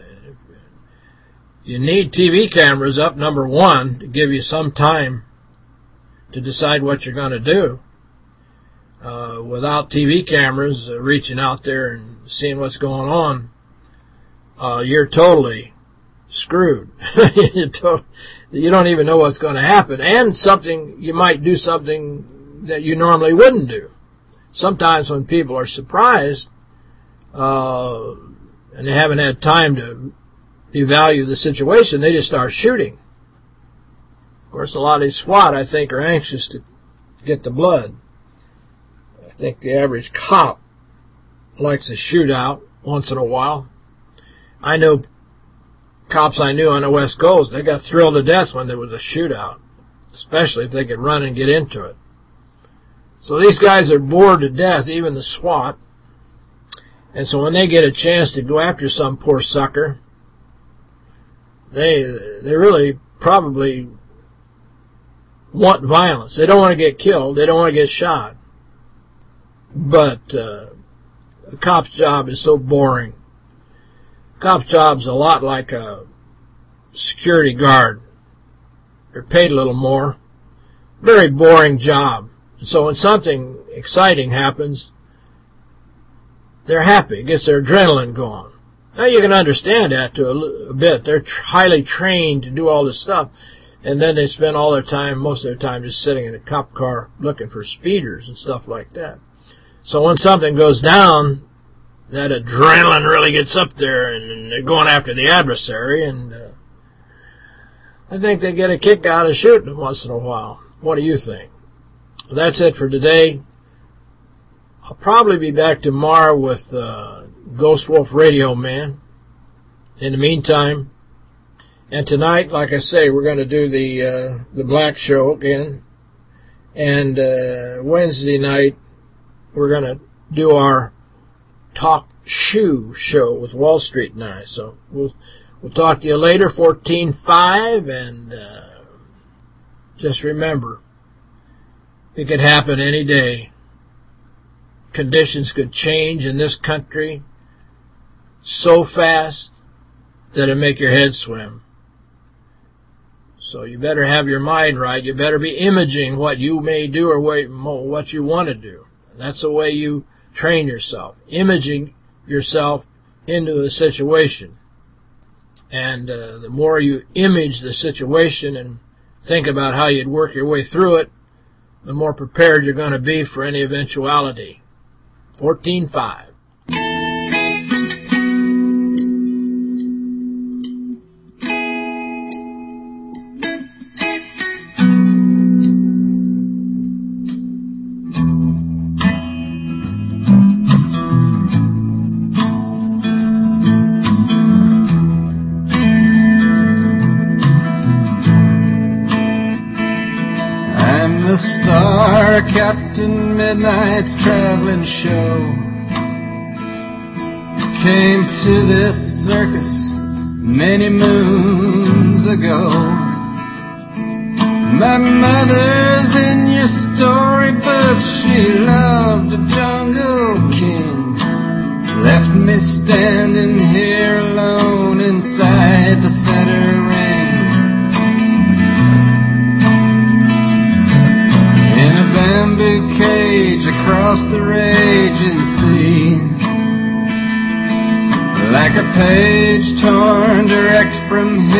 you need TV cameras up, number one, to give you some time to decide what you're going to do. Uh, without TV cameras uh, reaching out there and seeing what's going on, uh, you're totally screwed. you don't even know what's going to happen. And something, you might do something that you normally wouldn't do. Sometimes when people are surprised uh, and they haven't had time to evaluate the situation, they just start shooting. Course, a lot of these SWAT, I think, are anxious to get the blood. I think the average cop likes a shootout once in a while. I know cops I knew on the West Coast, they got thrilled to death when there was a shootout, especially if they could run and get into it. So these guys are bored to death, even the SWAT. And so when they get a chance to go after some poor sucker, they they really probably want violence. They don't want to get killed. They don't want to get shot. But uh, a cop's job is so boring. A cop's job's a lot like a security guard. They're paid a little more. Very boring job. So when something exciting happens, they're happy. It gets their adrenaline going. Now you can understand that to a, a bit. They're highly trained to do all this stuff. And then they spend all their time, most of their time, just sitting in a cop car looking for speeders and stuff like that. So when something goes down, that adrenaline really gets up there, and they're going after the adversary, and uh, I think they get a kick out of shooting once in a while. What do you think? that's it for today. I'll probably be back tomorrow with uh, Ghost Wolf Radio Man. in the meantime, and tonight, like I say, we're going to do the uh, the Black Show again. And uh, Wednesday night, we're going to do our Talk Shoe show with Wall Street and I. So we'll we'll talk to you later, 14.5, and uh, just remember, it could happen any day. Conditions could change in this country so fast that it make your head swim. So you better have your mind right. You better be imaging what you may do or what you want to do. That's the way you train yourself. Imaging yourself into a situation. And uh, the more you image the situation and think about how you'd work your way through it, the more prepared you're going to be for any eventuality. 14.5. Midnight's traveling show. Came to this circus many moons ago. My mother's in your storybook. She loved the jungle king. Left me standing here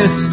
from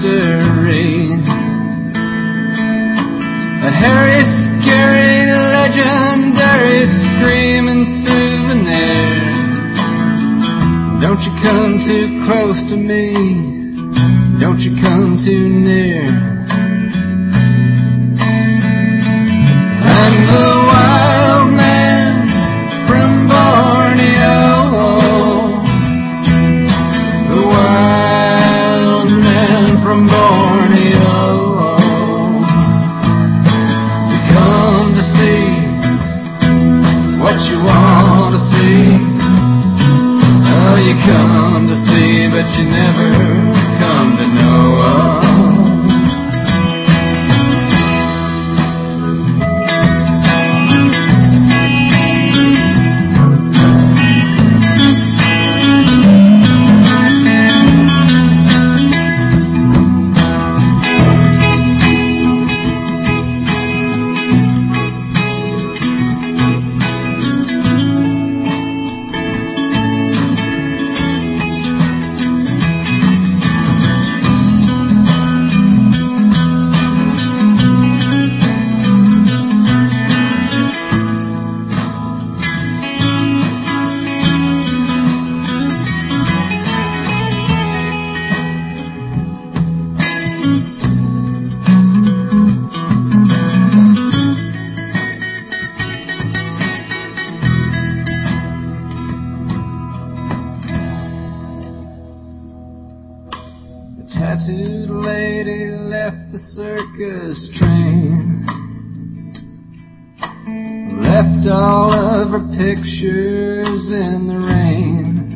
Left all of her pictures in the rain.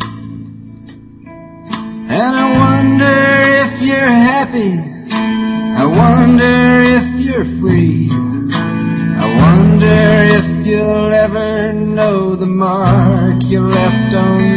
And I wonder if you're happy. I wonder if you're free. I wonder if you'll ever know the mark you left on